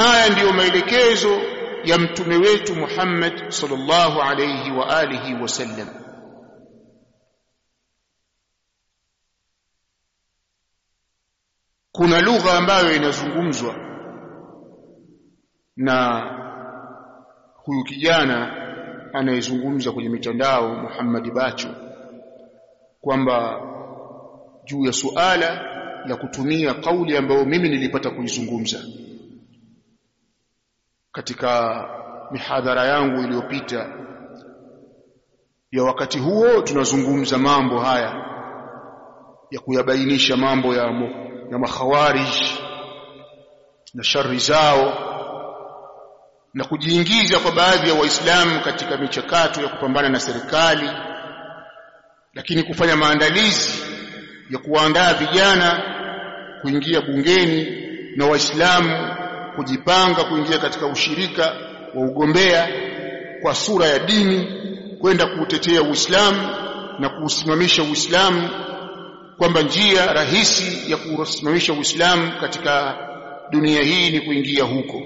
haya ndiyo maelekezo ya mtume wetu Muhammad sallallahu alayhi wa alihi wasallam kuna lugha ambayo inazungumzwa na huyu kijana anayezungumza kwenye mitandao Muhammad Bacho kwamba juu ya suala la kutumia kauli ambayo mimi nilipata kuizungumza katika mihadhara yangu iliyopita ya wakati huo tunazungumza mambo haya ya kuyabainisha mambo ya, mu, ya makhawarij na shari zao na kujiingiza kwa baadhi ya waislamu katika michakato ya kupambana na serikali lakini kufanya maandalizi ya kuandaa vijana kuingia bungeni na waislamu kujipanga kuingia katika ushirika wa ugombea kwa sura ya dini kwenda kuutetea Uislamu na kuusimamisha Uislamu kwamba njia rahisi ya kusimamisha Uislamu katika dunia hii ni kuingia huko.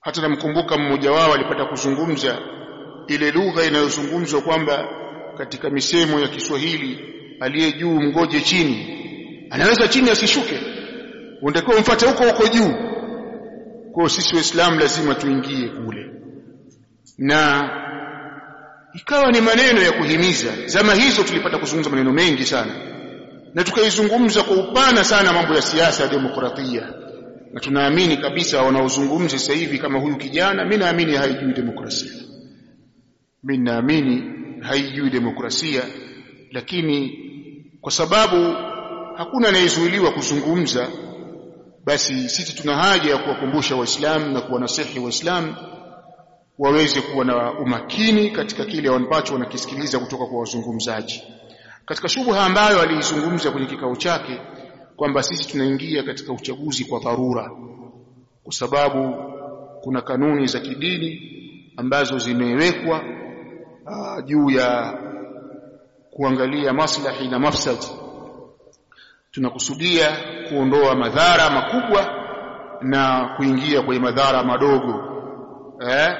Hata namkumbuka mmoja wao alipata kuzungumza ile lugha inayozungumzwa kwamba katika misemo ya Kiswahili aliye juu mgoje chini. Anaweza chini asishuke unatakiwa umfuate huko huko juu. Kwa sisi waislamu lazima tuingie kule. Na ikawa ni maneno ya kuhimiza. Zama hizo tulipata kuzungumza maneno mengi sana. Na tukaizungumza kwa upana sana mambo ya siasa ya demokratia. Na tunaamini kabisa wanaozungumza sasa hivi kama huyu kijana mimi naamini haijui demokrasia. Mimi naamini haijui demokrasia lakini kwa sababu hakuna anayezuiliwa kuzungumza basi sisi tuna haja ya kuwakumbusha waislamu na kuwanasihi waislamu waweze kuwa na umakini katika kile ambacho wanakisikiliza kutoka kwa wazungumzaji. Katika shubha ambayo aliizungumza kwenye kikao chake kwamba sisi tunaingia katika uchaguzi kwa dharura kwa sababu kuna kanuni za kidini ambazo zimewekwa juu ya kuangalia maslahi na mafsadi tunakusudia kuondoa madhara makubwa na kuingia kwenye madhara madogo eh?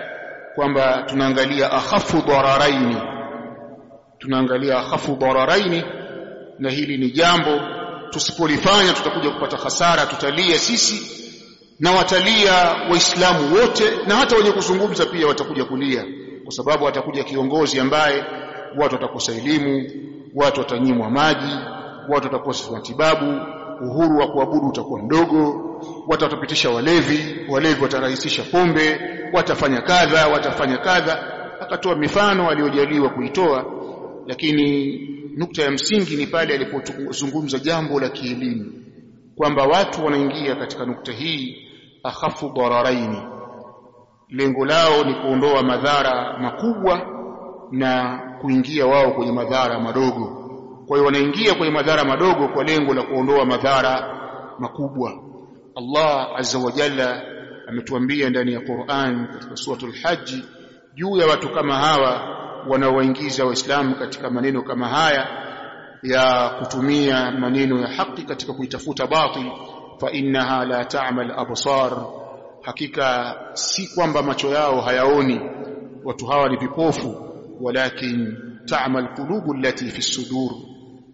Kwamba tunaangalia akhafu dararaini. Tunaangalia akhafu dararaini na hili ni jambo tusipolifanya tutakuja kupata hasara tutalia sisi na watalia waislamu wote na hata wenye kuzungumza pia watakuja kulia kwa sababu atakuja kiongozi ambaye watu watakosa elimu watu watanyimwa maji watu watakosa matibabu uhuru wa kuabudu utakuwa mdogo watu watapitisha walevi walevi watarahisisha pombe watafanya kadha watafanya kadha. Akatoa mifano aliyojaliwa kuitoa lakini nukta ya msingi ni pale alipozungumza jambo la kielimu kwamba watu wanaingia katika nukta hii akhafu dararaini. Lengo lao ni kuondoa madhara makubwa na kuingia wao kwenye madhara madogo kwa hiyo wanaingia kwenye madhara madogo kwa lengo la kuondoa madhara makubwa. Allah azza wa jalla ametuambia ndani ya Qur'an katika suratul Hajj juu ya watu kama hawa wanaowaingiza waislamu katika maneno kama haya ya kutumia maneno ya haki katika kuitafuta batil fa innaha la ta'mal absar. Hakika si kwamba macho yao hayaoni watu hawa ni vipofu walakin ta'mal qulubu allati fi sudur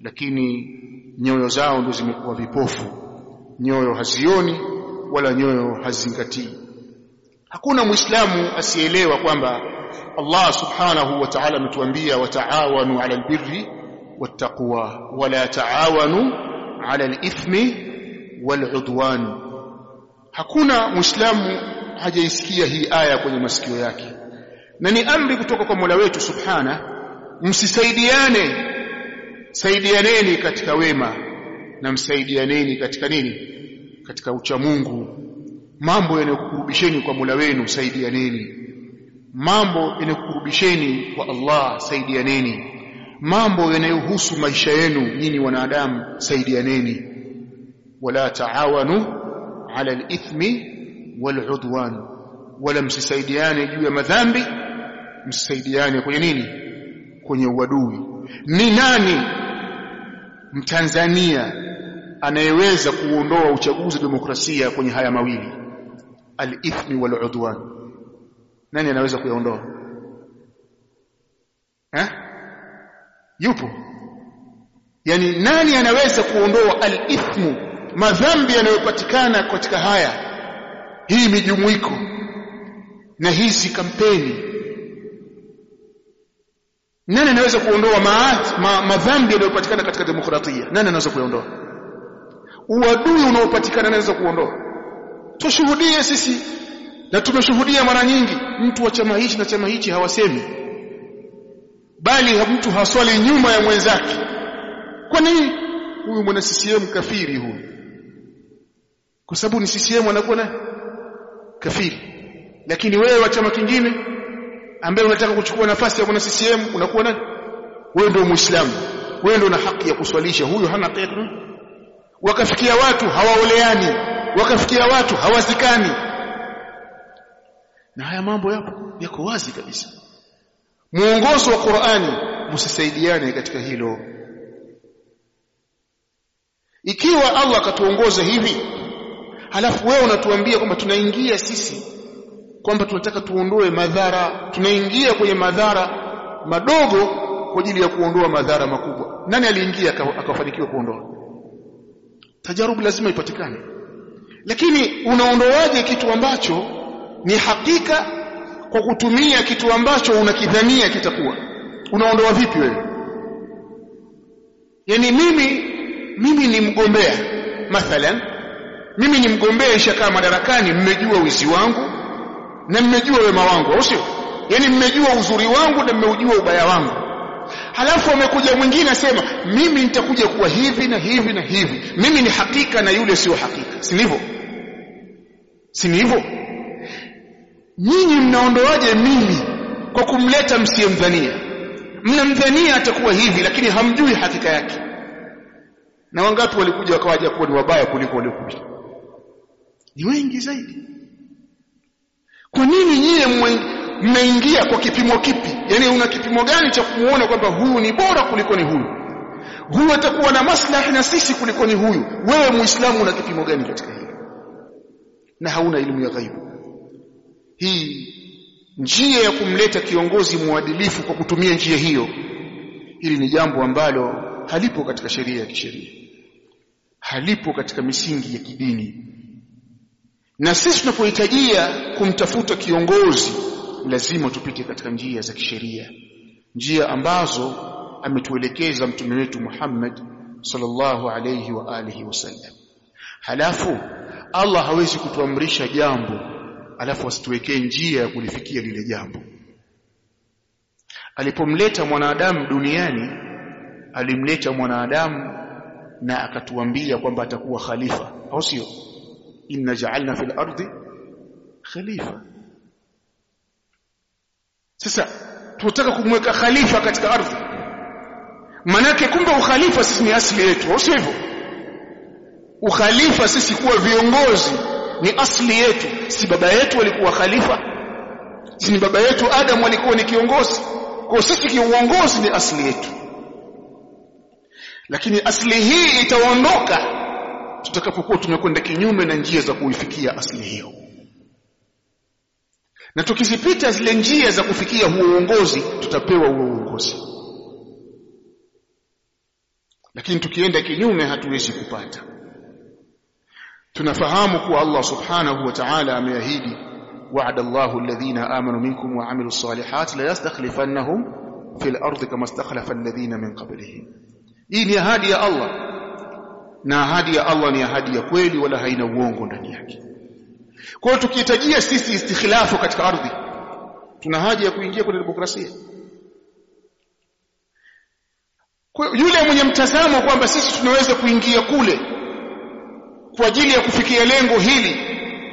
lakini nyoyo zao ndio zimekuwa vipofu. Nyoyo hazioni wala nyoyo hazingatii. Hakuna muislamu asielewa kwamba Allah subhanahu wa ta'ala ametuambia wataawanu 'ala albirri wattaqwa wala taawanu 'ala alithmi wal'udwan. Hakuna muislamu hajaisikia hii aya kwenye masikio yake. Na ni amri kutoka kwa Mola wetu subhana msisaidiane saidianeni katika wema na msaidianeni katika nini? Katika ucha Mungu. Mambo yanayokukurubisheni kwa Mola wenu saidianeni mambo yanayokukurubisheni kwa Allah saidianeni. Mambo yanayohusu maisha yenu nyinyi wanadamu saidianeni. Wala taawanu ala alithmi waludwan. Wala msisaidiane juu ya madhambi msisaidiane kwenye nini? Kwenye uadui. Ni nani mtanzania anayeweza kuondoa uchaguzi wa demokrasia kwenye haya mawili alithmi wal-udwan. Nani anaweza kuyaondoa? Eh? Yupo. Yani nani anaweza kuondoa al-ithmu madhambi yanayopatikana katika haya? Hii mijumuiko na hizi kampeni nani anaweza kuondoa ma, madhambi yanayopatikana katika demokratia? Nani anaweza kuondoa? Uadui unaopatikana anaweza kuondoa. Tushuhudie sisi na tumeshuhudia mara nyingi mtu wa chama hichi na chama hichi hawasemi. Bali mtu haswali nyuma ya mwenzake. Kwa nini? Huyu mwana CCM kafiri huyu. Kwa sababu ni CCM anakuwa na kafiri. Lakini wewe wa chama kingine ambaye unataka kuchukua nafasi ya mwana CCM unakuwa nani? Wewe ndio muislamu. Wewe ndio una haki ya kuswalisha. Huyo hana haki wakafikia watu hawaoleani. Wakafikia watu hawazikani. Na haya mambo yapo yako wazi kabisa. Muongozo wa Qur'ani msisaidiane katika hilo. Ikiwa Allah akatuongoza hivi halafu wewe unatuambia kwamba tunaingia sisi kwamba tunataka tuondoe madhara tunaingia kwenye madhara madogo kwa ajili ya kuondoa madhara makubwa. Nani aliingia akafanikiwa kuondoa? Tajarubu lazima ipatikane. Lakini unaondoaje kitu ambacho ni hakika kwa kutumia kitu ambacho unakidhania kitakuwa? Unaondoa vipi wewe? Yani mimi mimi ni mgombea mathalan mimi ni mgombea ishakaa madarakani mmejua wizi wangu na mmejua wema wangu au sio? Yani mmejua uzuri wangu na mmeujua ubaya wangu. Halafu amekuja mwingine asema mimi nitakuja kuwa hivi na hivi na hivi. Mimi ni hakika na yule sio hakika. Si ndivyo? Si hivyo nyinyi mnaondoaje mimi kwa kumleta msiyemdhania? Mnamdhania atakuwa hivi lakini hamjui hakika yake. Na wangapi walikuja wakawaja kuwa ni wabaya kuliko waliokuja? Ni wengi zaidi kwa nini nyie mmeingia kwa kipimo kipi? Yani una kipimo gani cha kumuona kwamba huyu ni bora kuliko ni huyu? Huyu atakuwa na maslahi na sisi kuliko ni huyu. Wewe muislamu una kipimo gani katika hili? Na hauna elimu ya ghaibu. Hii njia ya kumleta kiongozi mwadilifu kwa kutumia njia hiyo hili ni jambo ambalo halipo katika sheria ya kisheria. Halipo katika misingi ya kidini na sisi tunapohitajia kumtafuta kiongozi lazima tupite katika njia za kisheria. Njia ambazo ametuelekeza mtume wetu Muhammad sallallahu alayhi wa alihi wasallam halafu Allah hawezi kutuamrisha jambo alafu asituwekee njia ya kulifikia lile jambo. Alipomleta mwanadamu duniani alimleta mwanadamu na akatuambia kwamba atakuwa khalifa au sio inna ja'alna fil ardi khalifa sasa tunataka kumweka khalifa katika ardhi. Manake kumbe ukhalifa sisi ni asili yetu au hivyo? Ukhalifa sisi kuwa viongozi ni asili yetu. Si baba yetu alikuwa khalifa? Si baba yetu Adam alikuwa ni kiongozi? Kwa sisi kiongozi ni asili yetu. Lakini asili hii itaondoka tutakapokuwa tumekwenda kinyume na njia za kuifikia asili hiyo. Na tukizipita zile njia za kufikia huo uongozi tutapewa huo uongozi. Lakini tukienda kinyume hatuwezi kupata. Tunafahamu kuwa Allah subhanahu wa ta'ala ameahidi wa'ada Allahu alladhina amanu minkum wa 'amilus salihati la yastakhlifannahum fil ardi kama istakhlafa alladhina min qablihim. Hii ni ahadi ya Allah na ahadi ya Allah ni ahadi ya kweli wala haina uongo ndani yake. Kwa hiyo tukihitajia sisi istikhlafu katika ardhi tuna haja ya kuingia kwenye demokrasia. Kwa yule mwenye mtazamo kwamba sisi tunaweza kuingia kule kwa ajili ya kufikia lengo hili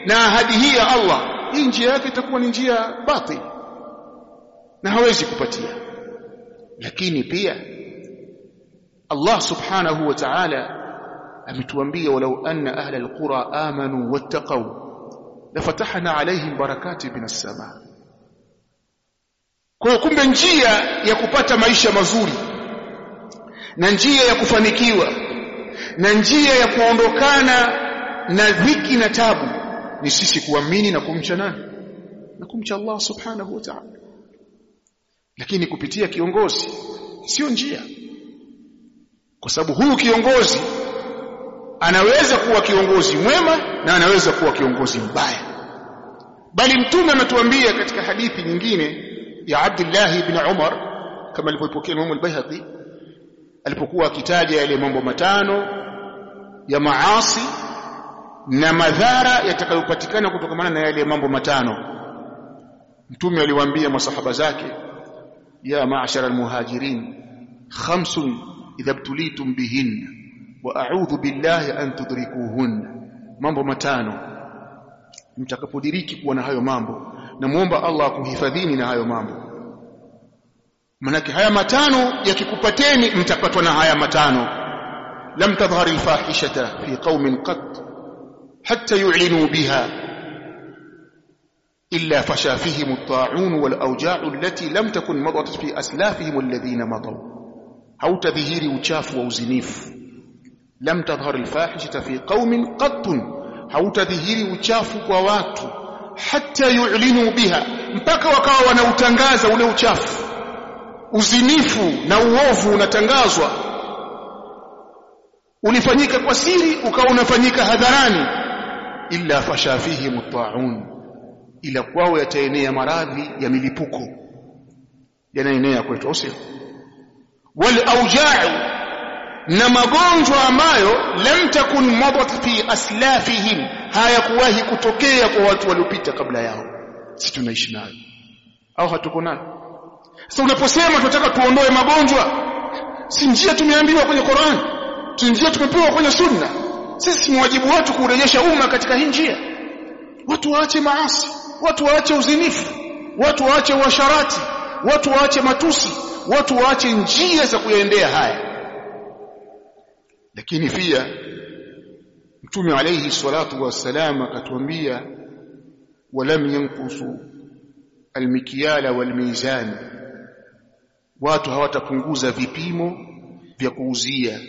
na ahadi hii ya Allah hii njia yake itakuwa ni njia batil na hawezi kupatia. Lakini pia Allah subhanahu wa ta'ala ametuambia walau anna ahla alqura amanu wattaqaw lafatahna alaihim barakati minas sama. Kwa kumbe njia ya kupata maisha mazuri na njia ya kufanikiwa na njia ya kuondokana na dhiki na tabu ni sisi kuamini na kumcha nani? Na kumcha Allah subhanahu wa ta'ala. Lakini kupitia kiongozi sio njia. Kwa sababu huyu kiongozi anaweza kuwa kiongozi mwema na anaweza kuwa kiongozi mbaya. Bali mtume ametuambia katika hadithi nyingine ya Abdullah ibn Umar kama alivyopokea Imam al-Baihaqi alipokuwa akitaja yale mambo matano ya maasi na madhara yatakayopatikana kutokana na yale mambo matano. Mtume aliwaambia masahaba zake ya ma'ashara al-muhajirin khamsun idha btulitum bihinna a'udhu billahi an tudrikuhunna mambo matano mtakapodiriki kuwa na hayo mambo namuomba Allah akuhifadhini na hayo mambo manake haya matano yakikupateni mtapatwa na haya matano lam tadhhar alfahishata fi qaumin qat hatta yu'linu biha illa fasha fihim at-ta'un wal awja'u allati lam takun madat fi aslafihim alladhina madaw hautadhihiri uchafu wa uzinifu lam tadhhar alfahishata fi qaumin qatt hautadhihiri uchafu kwa watu hata yu'linu biha mpaka wakawa wanautangaza ule uchafu. Uzinifu na uovu unatangazwa. Ulifanyika kwa siri ukawa unafanyika hadharani. Illa fashafihi mutta'un ila kwao yataenea maradhi ya milipuko. Yanaenea kwetu au sio? Wal auja'u na magonjwa ambayo lam takun madat fi aslafihim hayakuwahi kutokea kwa watu waliopita kabla yao. Si tunaishi nayo. Au hatuko nayo? Sasa unaposema tunataka tuondoe magonjwa si njia tumeambiwa kwenye Qur'an? Si njia tumepewa kwenye sunna? Sisi ni wajibu wetu kurejesha umma katika hii njia. Watu waache maasi watu waache uzinifu watu waache uasharati watu waache matusi watu waache njia za kuyaendea haya lakini pia mtume alayhi salatu wassalam akatuambia walam yanqusu almikyala walmizan watu hawatapunguza vipimo vya kuuzia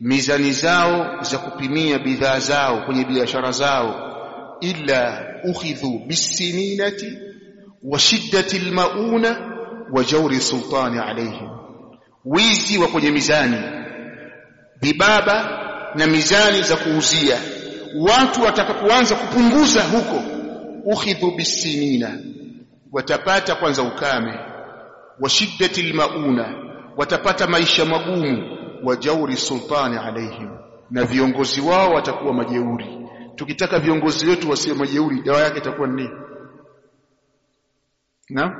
mizani zao za kupimia bidhaa zao kwenye biashara zao illa ukhidhu bisininati wa shiddati almauna wa jawri sultani alayhim wizi wa kwenye mizani vibaba na mizani za kuuzia. Watu watakapoanza kupunguza huko ukhidhu bisinina watapata kwanza ukame wa shiddati almauna watapata maisha magumu wa jauri sultani alaihim na viongozi wao watakuwa majeuri. Tukitaka viongozi wetu wasio majeuri dawa yake itakuwa nini? Na?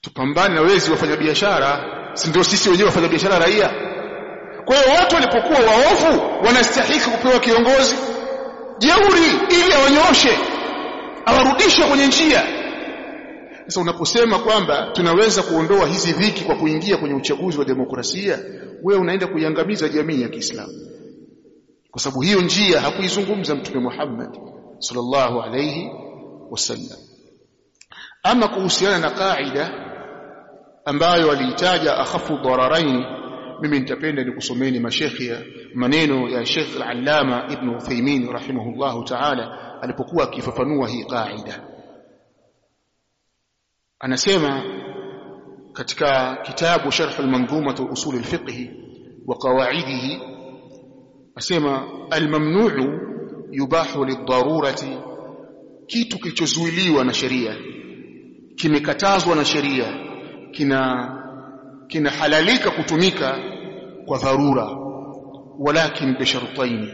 Tupambane na wezi wafanya biashara si ndio sisi wenyewe wafanya biashara raia kwa hiyo watu walipokuwa waovu wanastahiki kupewa kiongozi. Jeuri ili awanyoshe awarudishe kwenye njia. Sasa unaposema kwamba tunaweza kuondoa hizi dhiki kwa kuingia kwenye uchaguzi wa demokrasia wewe unaenda kuiangamiza jamii ya Kiislamu. Kwa sababu hiyo njia hakuizungumza mtume Muhammad sallallahu alayhi wasallam. Ama kuhusiana na kaida ambayo aliitaja akhafu dararain mimi nitapenda nikusomeni mashekhi maneno ya Sheikh Al-Allama Ibn Uthaymeen rahimahullahu ta'ala alipokuwa akifafanua hii kaida anasema katika kitabu Sharh al-Manzumah usul al-fiqh wa qawaidihi asema al-mamnu'u yubahu lid-darurati kitu kilichozuiliwa na sheria kimekatazwa na sheria kina kinahalalika kutumika kwa dharura walakin bishartaini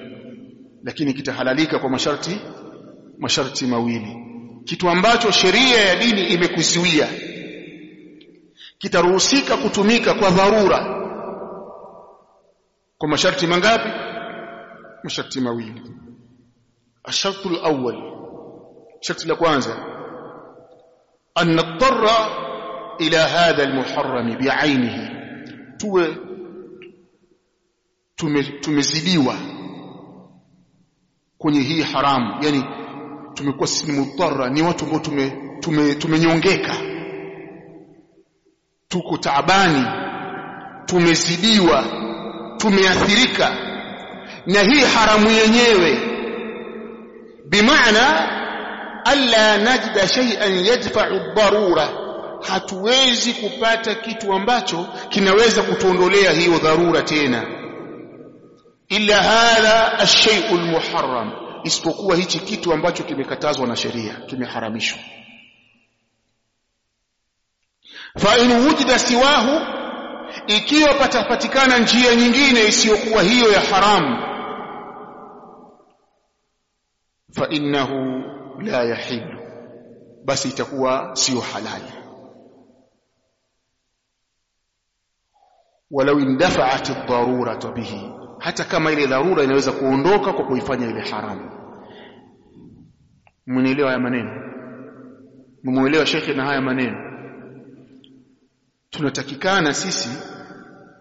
lakini kitahalalika kwa masharti masharti mawili kitu ambacho sheria ya dini imekuzuia kitaruhusika kutumika kwa dharura kwa masharti mangapi masharti mawili الشرط الأول الشرط الأكوانزا أن نضطر إلى هذا المحرم بعينه tuwe tumezidiwa kwenye hii haramu. Yani tumekuwa sisi ni mudhara ni watu ambao tume, tume, tumenyongeka. Tuko taabani tumezidiwa tumeathirika. Na hii haramu yenyewe bimaana alla najda shay'an yadfa'u ad-darura hatuwezi kupata kitu ambacho kinaweza kutuondolea hiyo dharura tena illa hadha ash-shay'u al-muharram isipokuwa hichi kitu ambacho kimekatazwa na sheria kimeharamishwa. Fa in wujida siwahu ikiwa patapatikana njia nyingine isiyokuwa hiyo ya haramu fa innahu la yahillu basi itakuwa sio halali. Walau indafa'at ad-darurata bihi hata kama ile dharura inaweza kuondoka kwa kuifanya ile haramu. Mnielewa haya maneno? Mmuelewa shekhe na haya maneno? Tunatakikana sisi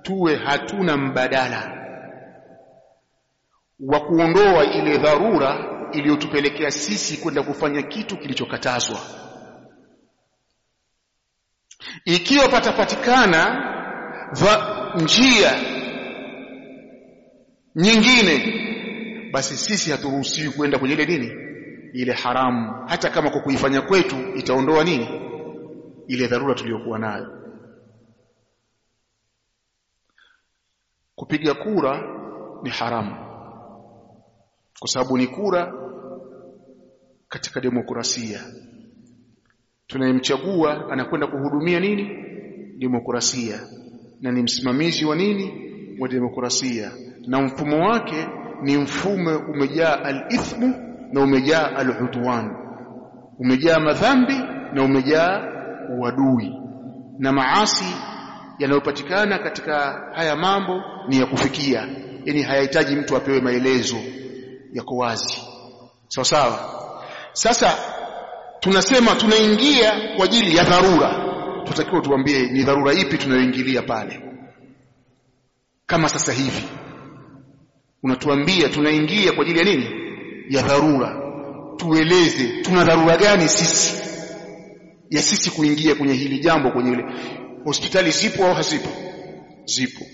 tuwe hatuna mbadala wa kuondoa ile dharura iliyotupelekea sisi kwenda kufanya kitu kilichokatazwa. Ikiwa patapatikana njia nyingine basi sisi haturuhusiwi kwenda kwenye ile nini ile haramu. Hata kama kwa kuifanya kwetu itaondoa nini? Ile dharura tuliyokuwa nayo. Kupiga kura ni haramu kwa sababu ni kura katika demokrasia. Tunayemchagua anakwenda kuhudumia nini? Demokrasia. Na ni msimamizi wa nini? Wa demokrasia na mfumo wake ni mfumo umejaa alithmu na umejaa al-udwan. Umejaa madhambi na umejaa uadui. Na maasi yanayopatikana katika haya mambo ni ya kufikia. Yani hayahitaji mtu apewe maelezo. Yako wazi. Sawa sawa. Sasa tunasema tunaingia kwa ajili ya dharura. Tutakiwa tuambie ni dharura ipi tunayoingilia pale. Kama sasa hivi unatuambia tunaingia kwa ajili ya nini? Ya dharura. Tueleze tuna dharura gani sisi? Ya sisi kuingia kwenye hili jambo kwenye ile. Hospitali zipo au hazipo? Zipo.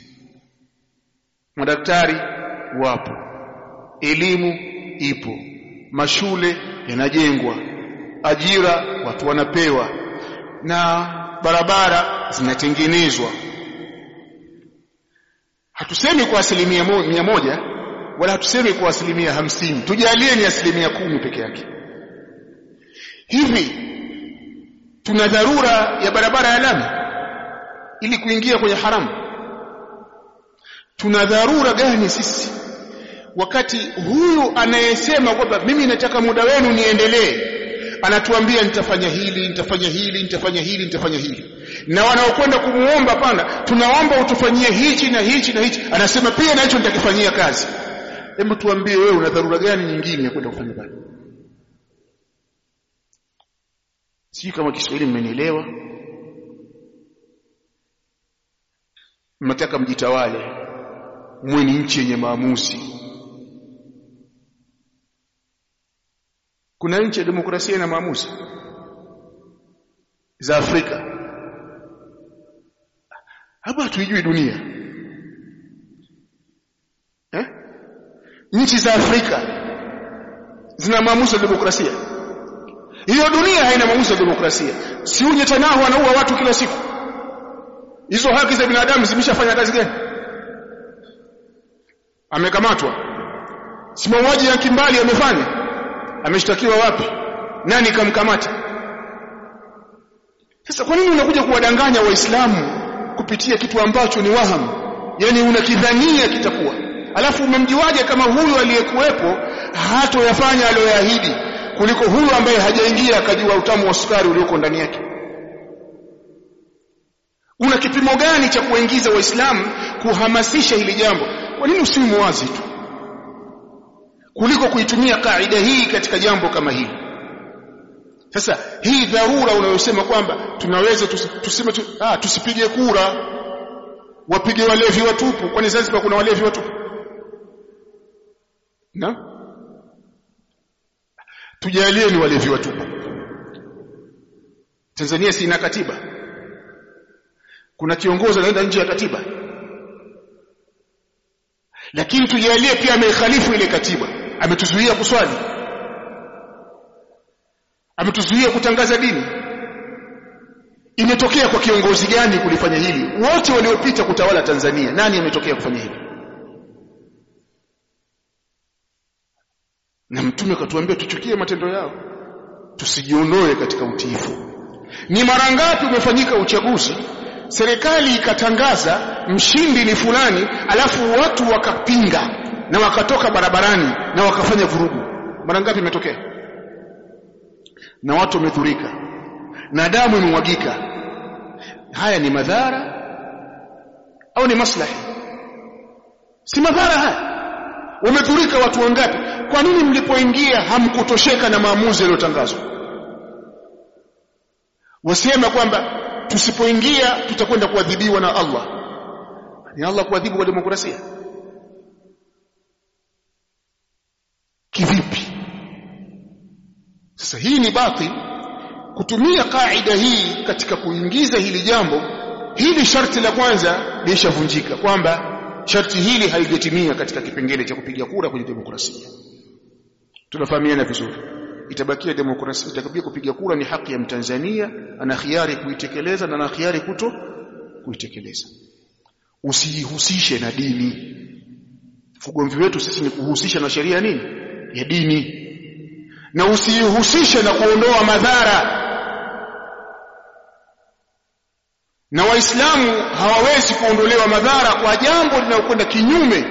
Madaktari wapo. Elimu ipo. Mashule yanajengwa. Ajira watu wanapewa. Na barabara zinatengenezwa. Hatusemi kwa asilimia mia moja wala hatusemi kwa asilimia hamsini. Tujalie ni asilimia kumi peke yake. Hivi tuna dharura ya barabara ya lami? Ili kuingia kwenye haramu. Tuna dharura gani sisi? Wakati huyu anayesema kwamba mimi nataka muda wenu niendelee anatuambia nitafanya hili nitafanya hili nitafanya hili nitafanya hili. Na wanaokwenda kumuomba pana tunaomba utufanyie hichi na hichi na hichi. Anasema pia na hicho nitakifanyia kazi hebu tuambie wewe una dharura gani nyingine ya kwenda kufanya pale sijui kama Kiswahili mmenielewa. Mnataka mjitawale mwe ni nchi yenye maamuzi. Kuna nchi ya demokrasia na maamuzi za Afrika. Hapa hatuijui dunia eh? Nchi za Afrika zina maamuzi ya demokrasia. Hiyo dunia haina maamuzi ya demokrasia. Si Netanyahu anaua watu kila siku? Hizo haki za binadamu zimeshafanya kazi gani? Amekamatwa. Si mauaji ya kimbali amefanya? Ameshtakiwa wapi? Nani kamkamata? Sasa kwa nini unakuja kuwadanganya waislamu kupitia kitu ambacho ni wahamu? Yani unakidhania kitakuwa alafu umemjiwaje kama huyu aliyekuwepo hatoyafanya aliyoyaahidi kuliko huyu ambaye hajaingia akajua utamu wa sukari ulioko ndani yake? Una kipimo gani cha kuingiza waislamu kuhamasisha hili jambo? Kwa nini usimu wazi tu kuliko kuitumia kaida hii katika jambo kama hili? Sasa hii dharura unayosema kwamba tunaweza tuseme tu, ah, tusipige kura wapige walevi watupu. Kwani Zanzibar kuna walevi watupu na? Tujalie ni walevi watupu Tanzania si ina katiba. Kuna kiongozi anaenda nje ya katiba. Lakini tujalie pia ameikhalifu ile katiba. Ametuzuia kuswali. Ametuzuia kutangaza dini. Imetokea kwa kiongozi gani kulifanya hili? Wote waliopita kutawala Tanzania nani ametokea kufanya hili na mtume akatuambia tuchukie matendo yao tusijiondoe katika utiifu. Ni mara ngapi umefanyika uchaguzi serikali ikatangaza mshindi ni fulani alafu watu wakapinga na wakatoka barabarani na wakafanya vurugu? Mara ngapi imetokea? Na watu wamedhurika na damu imemwagika. Haya ni madhara au ni maslahi? Si madhara haya wamedhurika watu wangapi? Kwa nini mlipoingia hamkutosheka na maamuzi yaliyotangazwa? Wasema kwamba tusipoingia tutakwenda kuadhibiwa na Allah. Ni Allah kuadhibu kwa demokrasia. Kivipi? Sasa hii ni batil. Kutumia kaida hii katika kuingiza hili jambo hili sharti la kwanza lishavunjika kwamba sharti hili halijatimia katika kipengele cha kupiga kura kwenye demokrasia. Tunafahamiana vizuri. Itabakia demokrasia itakabia kupiga kura ni haki ya mtanzania ana khiari kuitekeleza na ana khiari kuto kuitekeleza. Usijihusishe na dini. Ugomvi wetu sisi ni kuhusisha na sheria nini? Ya dini. Na usijihusishe na kuondoa madhara na waislamu hawawezi kuondolewa madhara kwa jambo linalokwenda kinyume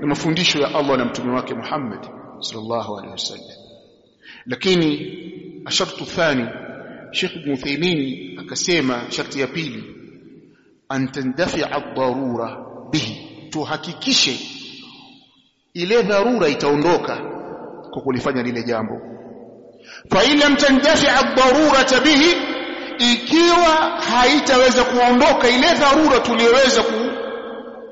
na mafundisho ya Allah na mtume wake Muhammad sallallahu alaihi wasallam. Lakini ashartu thani Sheikh Ibn Uthaymeen akasema sharti ya pili antandafi'a ad-darura bihi tuhakikishe ile dharura itaondoka kwa kulifanya lile jambo. Fa ila tandafi'a ad-darura bihi ikiwa haitaweza kuondoka ile dharura tuliyoweza ku,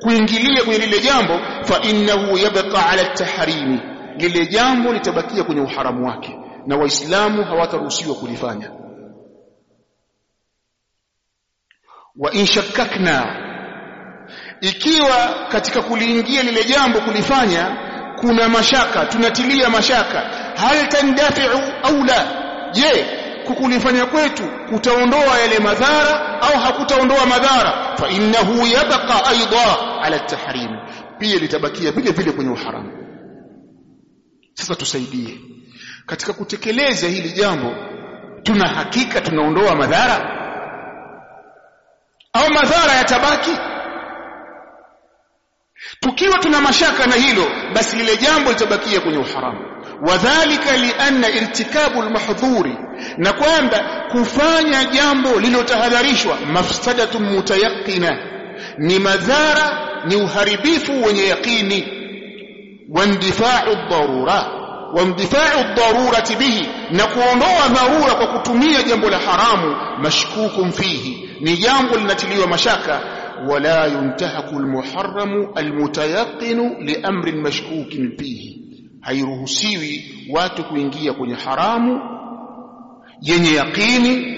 kuingilia kwenye lile jambo fa innahu yabqa ala at-tahrimi lile jambo litabakia kwenye uharamu wake na waislamu hawataruhusiwa kulifanya. Wa in shakkakna ikiwa katika kuliingia lile jambo kulifanya kuna mashaka tunatilia mashaka hal tandafi'u au la? Je kukulifanya kwetu kutaondoa yale madhara au hakutaondoa madhara. Fa innahu yabqa aidha ala at-tahrim. Pia litabakia vile vile kwenye uharamu sasa tusaidie. Katika kutekeleza hili jambo tuna hakika tunaondoa madhara? Au madhara yatabaki? Tukiwa tuna mashaka na hilo basi lile jambo litabakia kwenye uharamu wadhālika lianna irtikabu almahdhuri na kwamba kufanya jambo lililotahadharishwa mafsadatun mutayaqqina ni madhara ni uharibifu wenye yaqini wandifa'u ad-darura wandifa'u ad-darurati bihi na kuondoa dharura kwa kutumia jambo la haramu mashkukun fihi ni jambo linatiliwa mashaka yuntahaku al-muharramu al-mutayaqqinu li amrin mashkukin fihi hairuhusiwi watu kuingia kwenye haramu yenye yaqini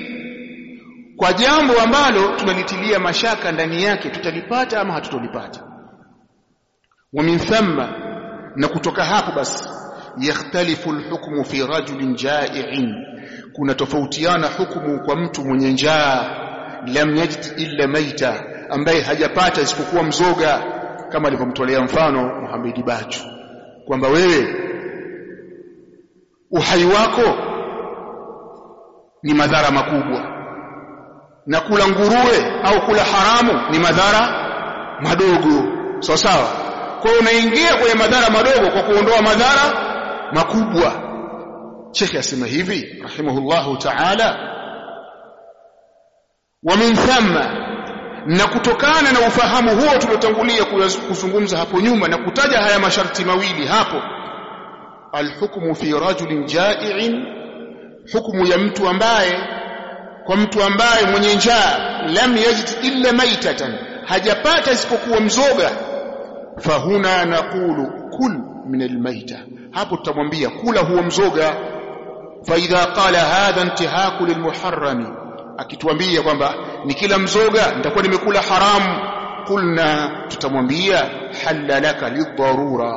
kwa jambo ambalo tunalitilia mashaka ndani yake tutalipata ama hatutolipata. Wa min thamma na kutoka hapo basi yakhtalifu alhukmu fi rajulin ja'i'in kuna tofautiana hukumu kwa mtu mwenye njaa lam yajid illa maita ambaye hajapata isipokuwa mzoga kama alivyomtolea mfano Muhammad Bachu kwamba wewe uhai wako ni madhara makubwa. Na kula nguruwe au kula haramu ni madhara madogo. Sawa sawa. Kwa unaingia kwenye madhara madogo kwa kuondoa madhara makubwa. Sheikh asema hivi rahimahullahu ta'ala wa min thamma na kutokana na ufahamu huo tuliotangulia kuzungumza hapo nyuma na kutaja haya masharti mawili hapo alhukmu fi rajulin ja'i'in hukumu ya mtu ambaye kwa mtu ambaye mwenye njaa lam yajid illa maitatan hajapata isipokuwa mzoga fahuna naqulu kul min almaita. Hapo tutamwambia kula huo mzoga. Faidha qala hadha intihaku lilmuharrami akituambia kwamba ni kila mzoga nitakuwa nimekula haramu. Kulna tutamwambia halla laka lidharura.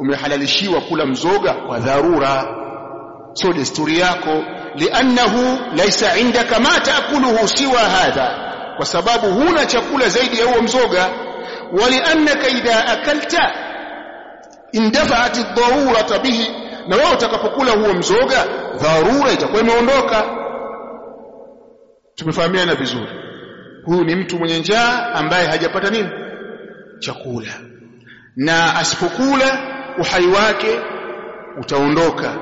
Umehalalishiwa kula mzoga kwa dharura sio desturi yako liannahu laysa indaka ma taakuluhu siwa hadha. Kwa sababu huna chakula zaidi ya huo mzoga. Waliannaka idha akalta indafa'at ad-darurata bihi na wewe utakapokula huo mzoga dharura itakuwa imeondoka. Tumefahamiana vizuri. Huyu ni mtu mwenye njaa ambaye hajapata nini? Chakula. Na asipokula uhai wake utaondoka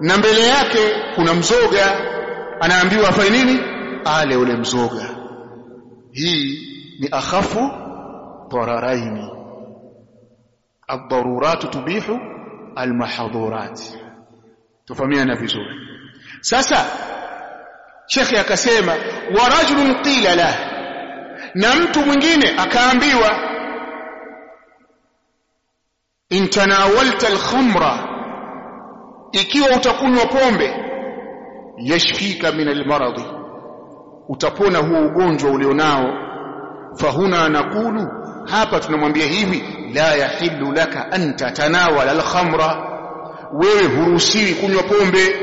na mbele yake kuna mzoga. Anaambiwa afanye nini? Ale ule mzoga. Hii ni akhafu dararaini. Ad-darurat tubihu al-mahdhurat tufahamiana vizuri. Sasa shekhe akasema wa rajulun qila lah. Na mtu mwingine akaambiwa in tanawalta ikiwa utakunywa pombe yashfika min al-maradi. Utapona huo ugonjwa ulionao. Fahuna nakulu hapa tunamwambia hivi la yahillu laka an tatanawala al-khamra. Wewe huruhusiwi kunywa pombe.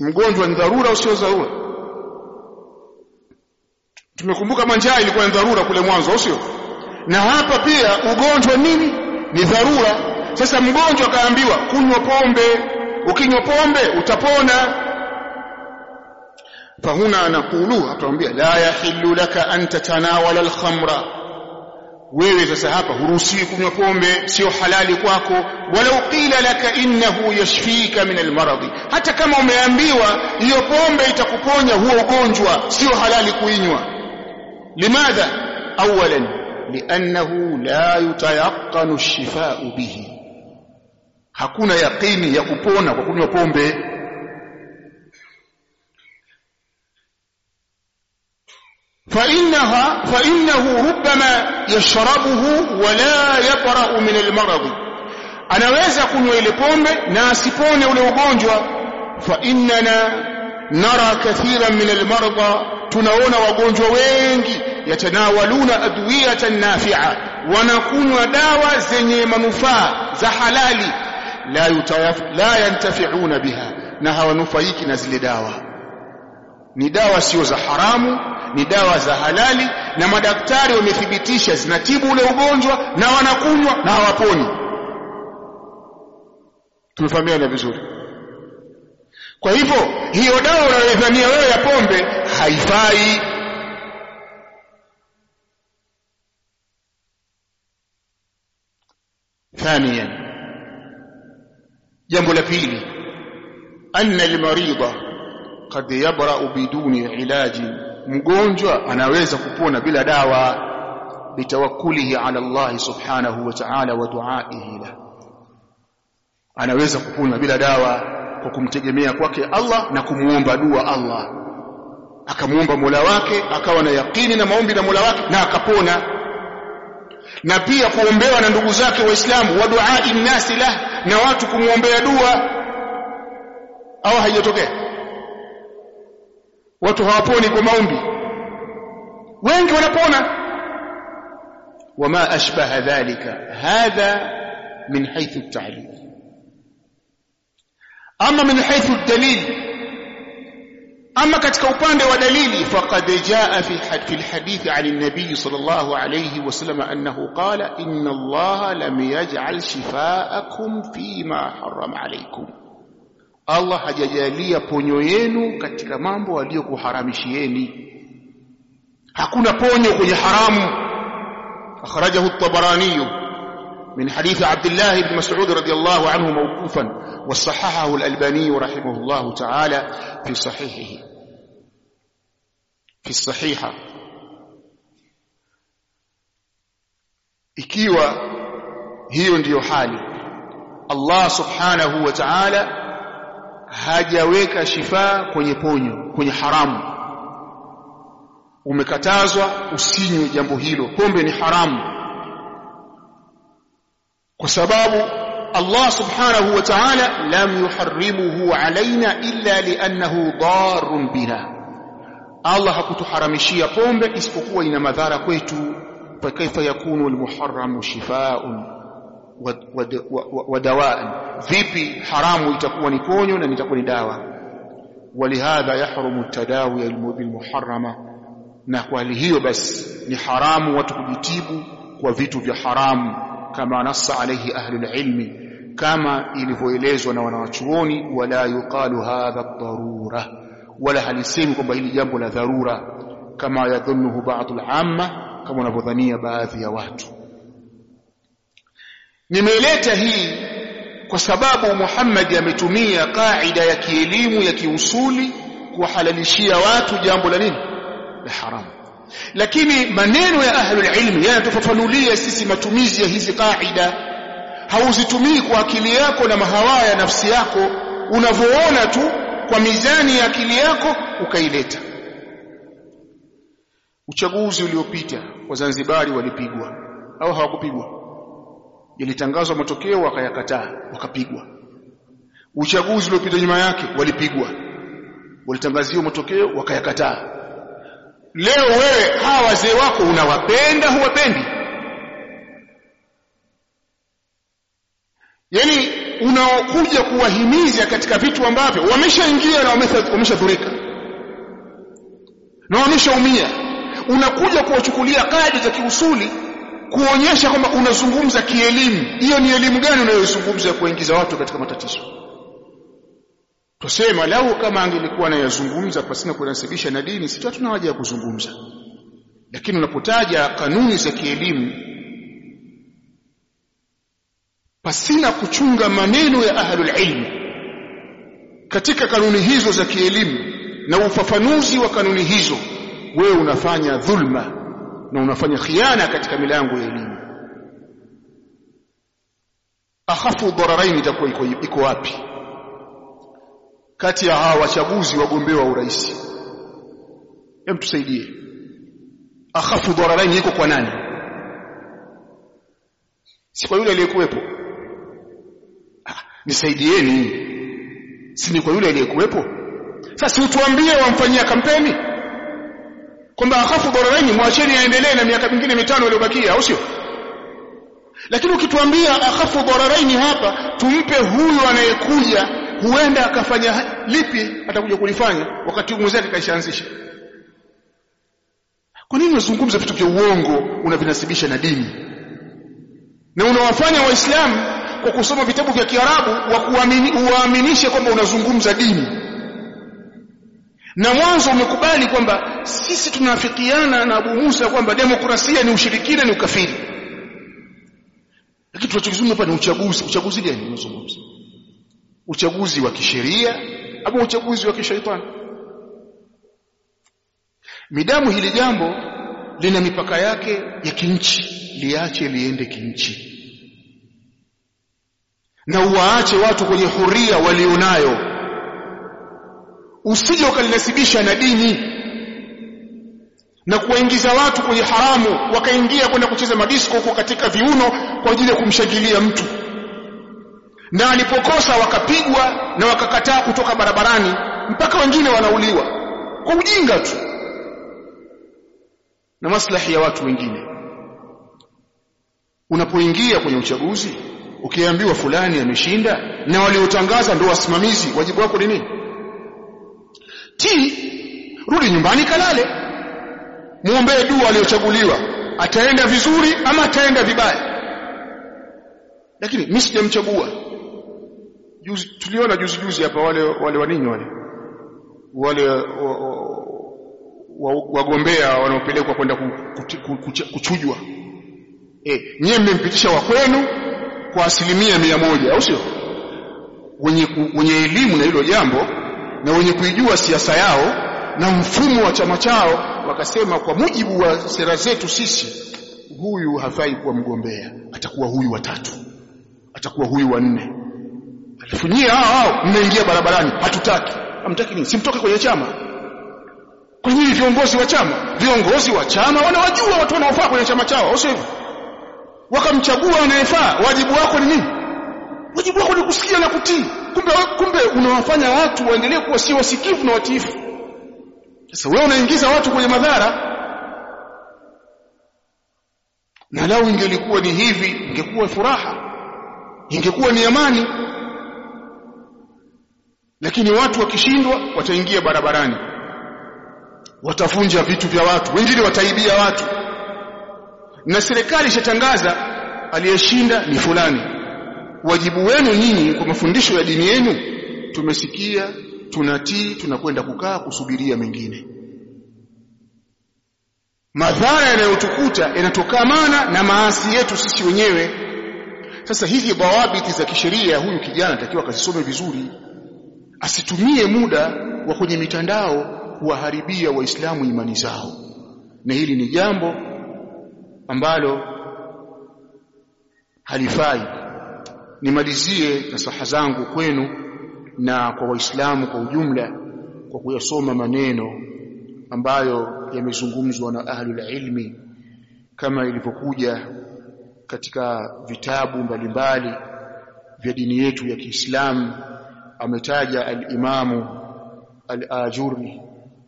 Mgonjwa ni dharura au sio dharura? Tumekumbuka manjaa ilikuwa ni dharura kule mwanzo au sio? Na hapa pia ugonjwa nini? Ni dharura sasa mgonjwa akaambiwa kunywa pombe. Ukinywa pombe utapona. Fahuna nakulu atamwambia la yahillu laka an tatanawala al-khamra. Wewe sasa hapa huruhusiwi kunywa pombe sio halali kwako. Walau qila laka innahu yashfika min almaradhi, hata kama umeambiwa hiyo pombe itakuponya huo ugonjwa sio halali kuinywa. Limadha? Awalan liannahu la yutayaqqanu ash-shifaa bihi hakuna yaqini ya kupona kwa kunywa pombe فإنها فإنه ربما يشربه ولا يبرأ من المرض anaweza kunywa ile pombe na asipone ule ugonjwa fa innana nara kathiran min almarda tunaona wagonjwa wengi yatanawaluna adwiyatan nafi'a wanakunywa dawa zenye manufaa za halali la yutayaf la yantafi'una biha na hawanufaiki na zile dawa ni dawa sio za haramu ni dawa za halali na madaktari wamethibitisha zinatibu ule ugonjwa na wanakunywa na hawaponi tumefahamiana vizuri kwa hivyo hiyo dawa unayodhania wewe ya pombe haifai ثانيا jambo la pili anna almarida qad yabra'u biduni ilaji mgonjwa anaweza kupona bila dawa bitawakkulihi ala Allah subhanahu wa ta'ala wa du'aihi la anaweza kupona bila dawa kwa kumtegemea kwake Allah na kumuomba dua Allah. Akamuomba Mola wake akawa na yakini na maombi na Mola wake na akapona na pia kuombewa na ndugu zake waislamu wa duai nnasi lah na watu kumwombea dua. Au haijatokea? Watu hawaponi kwa maombi. Wengi wanapona. Wama ashbaha dhalika hadha min haythu at-ta'lim ama min haythu ad-dalil ama katika upande wa dalili faqad jaa fi fi alhadith an an-nabiy sallallahu alayhi wasallam annahu qala inna allaha lam yaj'al shifaakum fima harrama alaykum Allah hajajalia ponyo yenu katika mambo aliyokuharamishieni hakuna ponyo kwenye haramu akhrajahu at-tabarani من حديث عبد الله بن مسعود رضي الله عنه موقوفا وصححه الألباني رحمه الله تعالى في صحيحه في الصحيحة ikiwa hiyo ndiyo hali Allah subhanahu wa ta'ala hajaweka shifaa kwenye ponyo kwenye haramu umekatazwa usinywe jambo hilo pombe ni haramu kwa sababu Allah subhanahu wa ta'ala lam yuharrimuhu alaina illa li'annahu darun bina. Allah hakutuharamishia pombe isipokuwa ina madhara kwetu. Fa kaifa yakunu almuharramu shifaa'un wa dawa'an? Vipi haramu itakuwa ni ponyo na itakuwa ni dawa? Walihadha yahrumu tadawi bilmuharrama na kwa hali hiyo basi ni haramu watu kujitibu kwa vitu vya haramu kama nassa alayhi ahli ilmi kama ilivyoelezwa na wanawachuoni wala yuqalu hadha darura wala halisemi kwamba hili jambo la dharura kama yadhunnuhu ba'dul amma kama wanavyodhania baadhi ya watu. Nimeleta hii kwa sababu Muhammad ametumia kaida ya kielimu ya kiusuli kuwahalalishia watu jambo la nini? La haramu lakini maneno ya ahlul ilmi yanatufafanulia sisi matumizi ya hizi kaida hauzitumii kwa akili yako na mahawa ya nafsi yako. Unavyoona tu kwa mizani ya akili yako ukaileta. Uchaguzi uliopita wazanzibari walipigwa. Au hawakupigwa? Yalitangazwa matokeo wakayakataa wakapigwa. Uchaguzi uliopita nyuma yake walipigwa. Walitangaziwa matokeo wakayakataa leo wewe hawa wazee wako unawapenda huwapendi? Yani unaokuja kuwahimiza katika vitu ambavyo wameshaingia na wameshadhurika na wameshaumia. Unakuja kuwachukulia kadi za kiusuli kuonyesha kwamba unazungumza kielimu. Hiyo ni elimu gani unayozungumza ya kuingiza watu katika matatizo tusema lau kama angelikuwa anayazungumza pasina kunasibisha na dini si tuna haja ya kuzungumza. Lakini unapotaja kanuni za kielimu pasina kuchunga maneno ya ahlul ilm katika kanuni hizo za kielimu na ufafanuzi wa kanuni hizo wewe unafanya dhulma na unafanya khiana katika milango ya elimu. Akhafu dararaini itakuwa iko wapi kati ya hawa wachaguzi wagombea wa urais. Hem tusaidie. Akhafu dararaini iko kwa nani? Si kwa yule aliyekuwepo? Ah, nisaidieni. Si ni kwa yule aliyekuwepo? Sasa utuambie wamfanyia kampeni. Kwamba akhafu dararaini mwacheni aendelee na miaka mingine mitano iliyobakia au sio? Lakini ukituambia akhafu dararaini hapa tumpe huyu anayekuja huenda akafanya lipi atakuja kulifanya wakati mwenzake kaishaanzisha. Kwa nini unazungumza vitu vya uongo unavinasibisha na dini? Na unawafanya waislamu kwa kusoma vitabu vya Kiarabu uwaaminishe kwamba unazungumza dini. Na mwanzo umekubali kwamba sisi tunafikiana na Abu Musa kwamba demokrasia ni ushirikina ni ukafiri. Lakini tunachokizungumza hapa ni uchaguzi. Uchaguzi gani unazungumza uchaguzi wa kisheria ama uchaguzi wa kishaitani. Midamu hili jambo lina mipaka yake ya kinchi. Liache liende kinchi. Na uwaache watu kwenye huria walionayo. Usije ukalinasibisha na dini. Na kuwaingiza watu kwenye haramu wakaingia kwenda kucheza madisko huko katika viuno kwa ajili ya kumshangilia mtu na alipokosa wakapigwa na wakakataa kutoka barabarani mpaka wengine wanauliwa. Kwa ujinga tu. Na maslahi ya watu wengine. Unapoingia kwenye uchaguzi ukiambiwa fulani ameshinda na waliotangaza ndio wasimamizi wajibu wako ni nini? Ti rudi nyumbani kalale. Muombee dua aliyochaguliwa ataenda vizuri ama ataenda vibaya. Lakini mimi sijamchagua juzi tuliona juzi juzi hapa wale wale wanini wale. Wale wagombea wa, wa, wa wanaopelekwa kwenda kuchujwa. Eh nyie mmempitisha wa kwenu kwa asilimia mia moja au sio? Wenye wenye elimu na hilo jambo na wenye kuijua siasa yao na mfumo wa chama chao wakasema kwa mujibu wa sera zetu sisi huyu hafai kuwa mgombea. Atakuwa huyu watatu atakuwa huyu wa nne alafu nyie hao hao mnaingia barabarani hatutaki. Hamtaki nini? Simtoke kwenye chama. Kwa nini viongozi wa chama? Viongozi wa chama wanawajua watu wanaofaa kwenye chama chao au sio wakamchagua anayefaa wajibu wako ni nini? Wajibu wako ni kusikia na kutii. Kumbe kumbe unawafanya watu waendelee kuwa si wasikivu na watiifu. Sasa wewe unaingiza watu kwenye madhara. Na lau ingelikuwa ni hivi ingekuwa furaha. Ingekuwa ni amani lakini watu wakishindwa wataingia barabarani. Watavunja vitu vya watu. Wengine wataibia watu. Na serikali ishatangaza aliyeshinda ni fulani. Wajibu wenu nyinyi kwa mafundisho ya dini yenu tumesikia tunatii tunakwenda kukaa kusubiria mengine. Madhara yanayotukuta yanatokamana na maasi yetu sisi wenyewe. Sasa hizi bawabiti za kisheria huyu kijana anatakiwa akazisome vizuri asitumie muda wa kwenye mitandao kuwaharibia waislamu imani zao. Na hili ni jambo ambalo halifai. Nimalizie nasaha zangu kwenu na kwa waislamu kwa ujumla kwa kuyasoma maneno ambayo yamezungumzwa na ahlul ilmi kama ilivyokuja katika vitabu mbalimbali vya dini yetu ya Kiislamu ametaja al-Imamu al-Ajuri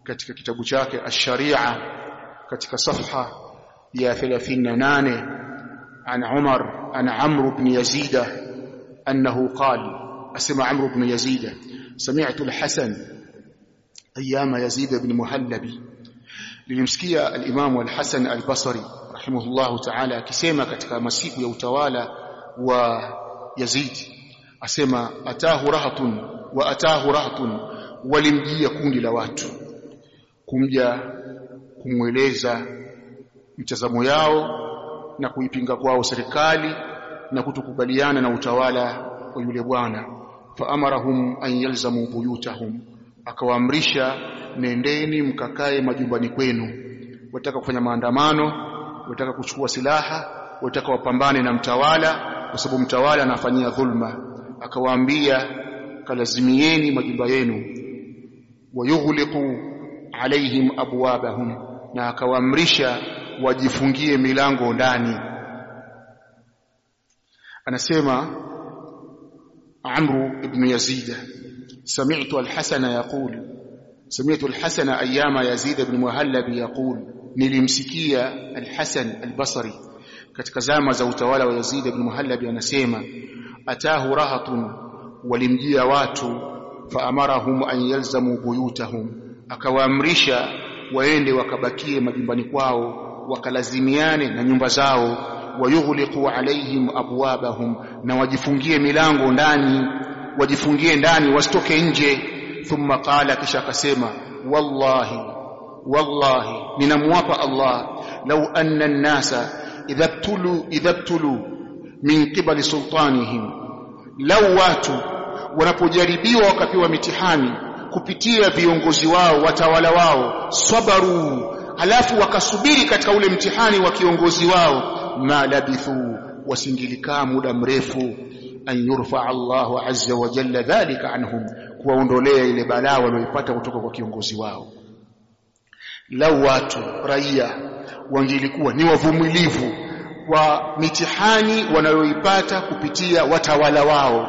katika kitabu chake Ash-Sharia katika safha ya 38 عن عمر عن عمرو بن يزيد أنه قال أسمع عمرو بن يزيد سمعت الحسن أيام يزيد بن مهلبي lilimsikia al-Imam al-Hasan al-Basri rahimahullahu ta'ala akisema katika masiku ya utawala wa Yazid asema atahu rahatun wa atahu rahatun. Walimjia kundi la watu kumja kumweleza mtazamo yao na kuipinga kwao serikali na kutokubaliana na utawala wa yule bwana. Faamarahum an yalzamu buyutahum akawaamrisha nendeni mkakae majumbani kwenu. Wataka kufanya maandamano wataka kuchukua silaha wataka wapambane na mtawala kwa sababu mtawala anafanyia dhulma akawaambia kalazimieni majumba yenu wayughliqu alaihim abwabahum na akawaamrisha wajifungie milango ndani. Anasema Amru ibn Yazid sami'tu al-Hasan yaqul sami'tu al-Hasan ayyama Yazid ibn Muhallab yaqul nilimsikia al-Hasan al-Basri katika zama za utawala wa Yazid ibn Muhallab anasema atahu rahatun walimjia watu faamarahum an yalzamu buyutahum. Akawaamrisha waende wakabakie majumbani kwao wakalazimiane na nyumba zao wayughliqu alaihim abwabahum na wajifungie milango ndani wajifungie ndani wasitoke nje. Thumma qala kisha akasema wallahi wallahi ninamwapa Allah law anna an-nasa idhabtulu idhabtulu min qibali sultanihim. Lau watu wanapojaribiwa wakapewa mitihani kupitia viongozi wao watawala wao sabaru alafu wakasubiri katika ule mtihani wa kiongozi wao ma labithu wasingilikaa muda mrefu an yurfa Allahu azza wa jalla dhalika anhum kuwaondolea ile balaa walioipata kutoka kwa kiongozi wao. Lau watu raia wangilikuwa ni wavumilivu kwa mitihani wanayoipata kupitia watawala wao.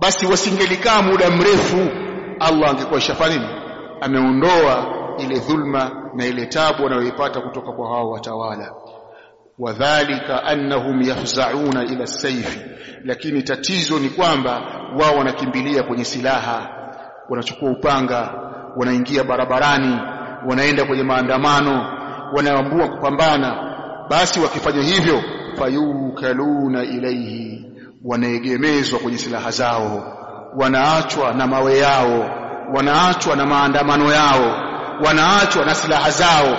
Basi wasingelikaa muda mrefu Allah angekuwa shafanya nini? Ameondoa ile dhulma na ile tabu wanayoipata kutoka kwa hao watawala. Wadhālika annahum yafza'una ila saifi lakini tatizo ni kwamba wao wanakimbilia kwenye silaha. Wanachukua upanga wanaingia barabarani wanaenda kwenye maandamano wanaambua kupambana basi wakifanya hivyo fayukaluna ilaihi wanaegemezwa kwenye silaha zao wanaachwa na mawe yao wanaachwa na maandamano yao wanaachwa na silaha zao.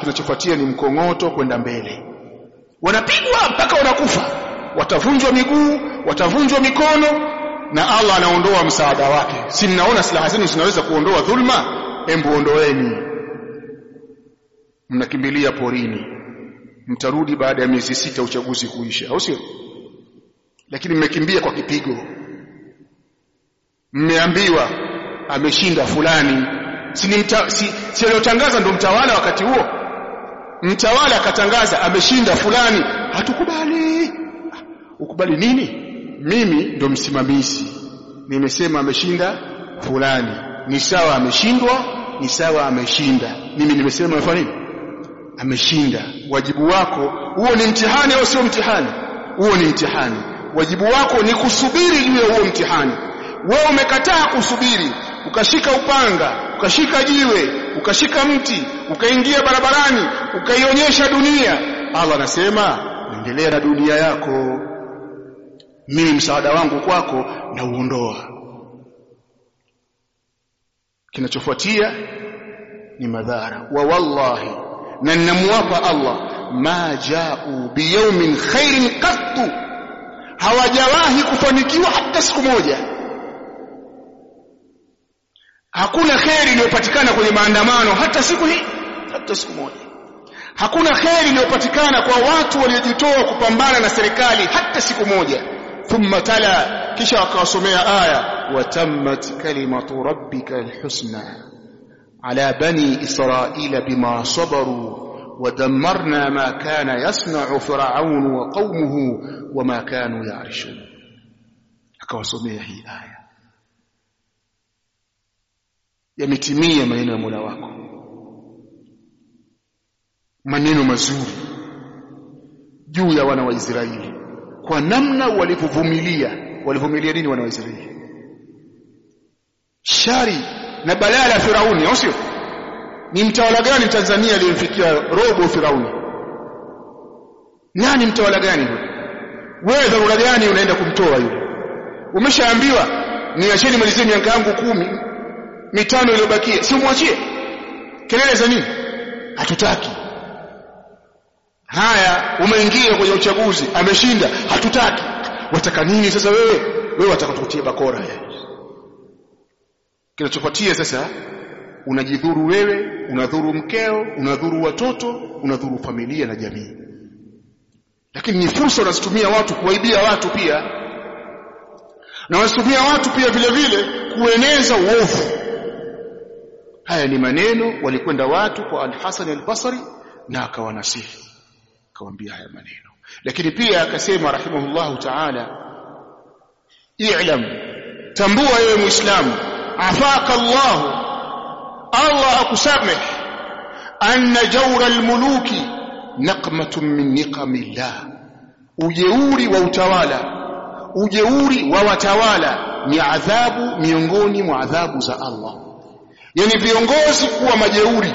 Kinachofuatia ni mkongoto kwenda mbele. Wanapigwa mpaka wanakufa. Watavunjwa miguu watavunjwa mikono na Allah anaondoa msaada wake. Si mnaona silaha zenu zinaweza kuondoa dhulma? Embu ondoeni. Mnakimbilia porini mtarudi baada ya miezi sita uchaguzi kuisha au sio? Lakini mmekimbia kwa kipigo. Mmeambiwa ameshinda fulani. Si si aliyotangaza ndo mtawala wakati huo? Mtawala akatangaza ameshinda fulani. Hatukubali. Ukubali nini? Mimi ndo msimamizi. Nimesema ameshinda fulani. Ni sawa ameshindwa ni sawa ameshinda. Mimi nimesema amefanya nini ameshinda. Wajibu wako huo ni mtihani au sio mtihani? Huo ni mtihani. Wajibu wako ni kusubiri juu ya huo mtihani. Wewe umekataa kusubiri ukashika upanga ukashika jiwe ukashika mti ukaingia barabarani ukaionyesha dunia. Allah anasema endelea na dunia yako. Mimi msaada wangu kwako na uondoa. Kinachofuatia ni madhara. Wa wallahi na ninamwapa Allah ma ja'u biyaumin khairin qattu. Hawajawahi kufanikiwa hata siku moja. Hakuna kheri iliyopatikana kwenye maandamano hata siku hii hata siku moja. Hakuna kheri iliyopatikana kwa watu waliojitoa kupambana na serikali hata siku moja. Thumma tala kisha wakawasomea aya watammat kalimatu rabbika alhusna ala bani israila bima sabaru ودمرنا ما كان يصنع فرعون وقومه وما كانوا يعرشون akawasomea hii aya yametimia maneno ya Mola wako maneno mazuri juu ya wana wa Israeli kwa namna walivyovumilia walivumilia nini wana wa Israeli shari na balaa la Firauni au sio? Ni mtawala gani Tanzania aliyemfikia robo Firauni? Nani mtawala gani huyo? Wewe dharura gani unaenda kumtoa yule? Umeshaambiwa niacheni malizie miaka yangu kumi mitano iliyobakia si umwachie? Kelele za nini? Hatutaki. Haya umeingia kwenye uchaguzi ameshinda hatutaki. Wataka nini sasa wewe? Wewe wataka tukutie bakora kinachofuatia sasa unajidhuru wewe unadhuru mkeo unadhuru watoto unadhuru familia na jamii. Lakini ni fursa unazitumia watu kuwaibia watu pia. Na wanazitumia watu pia vile vile kueneza uovu. Haya ni maneno walikwenda watu kwa al-Hasan al-Basri na akawanasihi. Akawaambia haya maneno. Lakini pia akasema rahimahullahu ta'ala i'lam tambua wewe muislamu afaka Allah Allah akusameh anna jawra al-muluki naqmatun min niqamillah ujeuri wa utawala ujeuri wa watawala ni adhabu miongoni mwa adhabu za Allah yani viongozi kuwa majeuri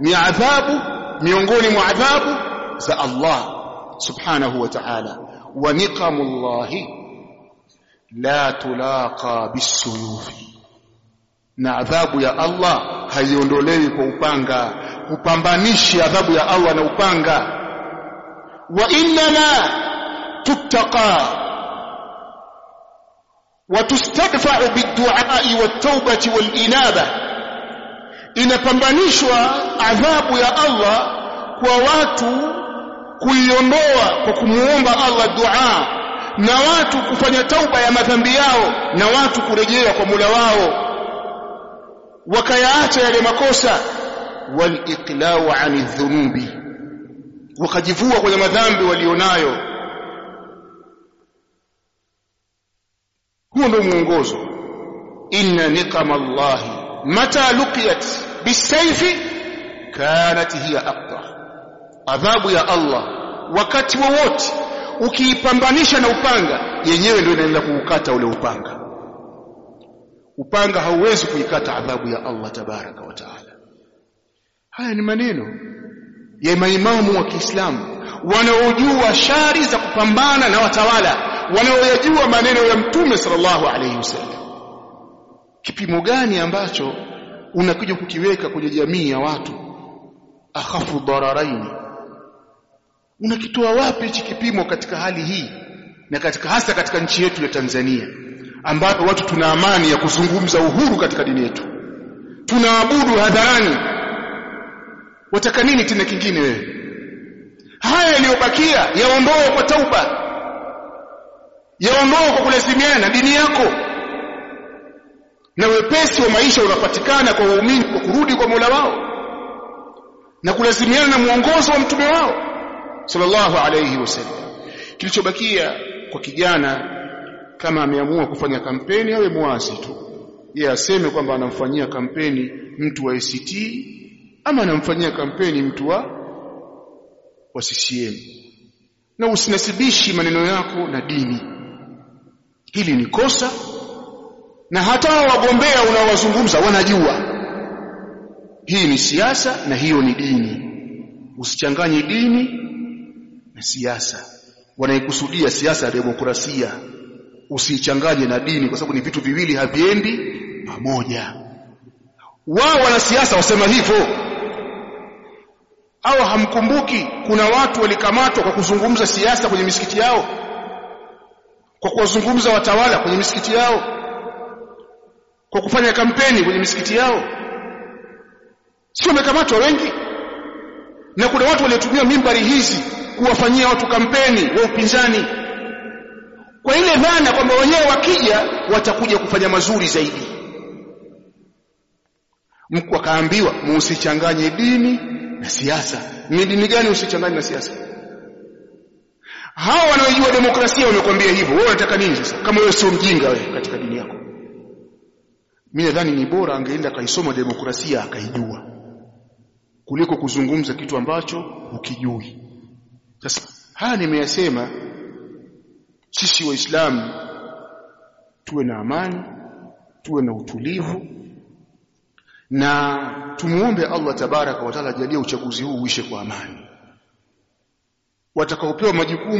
ni adhabu miongoni mwa adhabu za Allah subhanahu wa ta'ala wa niqamullahi la tulaqa bisuyufi na adhabu ya Allah haiondolewi kwa upanga, hupambanishi adhabu ya Allah na upanga. Wa innama tuttaqa wa tustadfa'u bidduai waltaubati walinaba, inapambanishwa adhabu ya Allah kwa watu kuiondoa kwa kumuomba Allah dua na watu kufanya tauba ya madhambi yao na watu kurejea kwa Mola wao wakayaacha yale makosa. Waliqlau ani dhunubi. Wakajivua kwenye madhambi walionayo. Huo ndio mwongozo. Inna niqama Allahi mata luqiyat bisayfi kanat hiya aqta adhabu ya Allah wakati wowote ukiipambanisha na upanga yenyewe ndio inaenda kuukata ule upanga upanga hauwezi kuikata adhabu ya Allah tabaraka wa taala. Haya ni maneno ya maimamu wa Kiislamu wanaojua shari za kupambana na watawala wanaoyajua maneno ya mtume sallallahu alayhi wasallam. Kipimo gani ambacho unakuja kukiweka kwenye jamii ya watu? Akhafu dararaini unakitoa wapi hichi kipimo katika hali hii na katika hasa katika nchi yetu ya Tanzania ambapo watu tuna amani ya kuzungumza uhuru katika dini yetu. Tunaabudu hadharani. Wataka nini tena kingine wewe? Haya yaliyobakia yaondoe kwa tauba. Yaondoe kwa kulazimiana na dini yako. Na wepesi wa maisha unapatikana kwa waumini kwa kurudi kwa Mola wao. Na kulazimiana na mwongozo wa mtume wao. Sallallahu alayhi wasallam. Kilichobakia kwa kijana kama ameamua kufanya kampeni awe muasi tu. Yeye aseme kwamba anamfanyia kampeni mtu wa ACT ama anamfanyia kampeni mtu wa wa CCM na usinasibishi maneno yako na dini. Hili ni kosa na hata wagombea unaowazungumza wanajua. Hii ni siasa na hiyo ni dini. Usichanganye dini na siasa. Wanaikusudia siasa ya demokrasia usichanganye na dini kwa sababu ni vitu viwili haviendi pamoja. Wao wanasiasa wasema hivyo. Au hamkumbuki kuna watu walikamatwa kwa kuzungumza siasa kwenye misikiti yao? Kwa kuwazungumza watawala kwenye misikiti yao? Kwa kufanya kampeni kwenye misikiti yao? Sio wamekamatwa wengi. Na kuna watu waliotumia mimbari hizi kuwafanyia watu kampeni wa upinzani kwa ile dhana kwamba wenyewe wakija watakuja kufanya mazuri zaidi. Wakaambiwa akaambiwa musichanganye dini na siasa. Ni dini gani usichanganye na siasa? Hawa wanaojua demokrasia wamekwambia hivyo. Wewe unataka nini sasa? Kama wewe sio mjinga wewe katika dini yako. Mimi nadhani ni bora angeenda kaisoma demokrasia akaijua kuliko kuzungumza kitu ambacho ukijui sasa haya nimeyasema sisi waislamu tuwe na amani tuwe na utulivu na tumuombe Allah tabaraka wa taala ajalie uchaguzi huu uishe kwa amani. Watakaopewa majukumu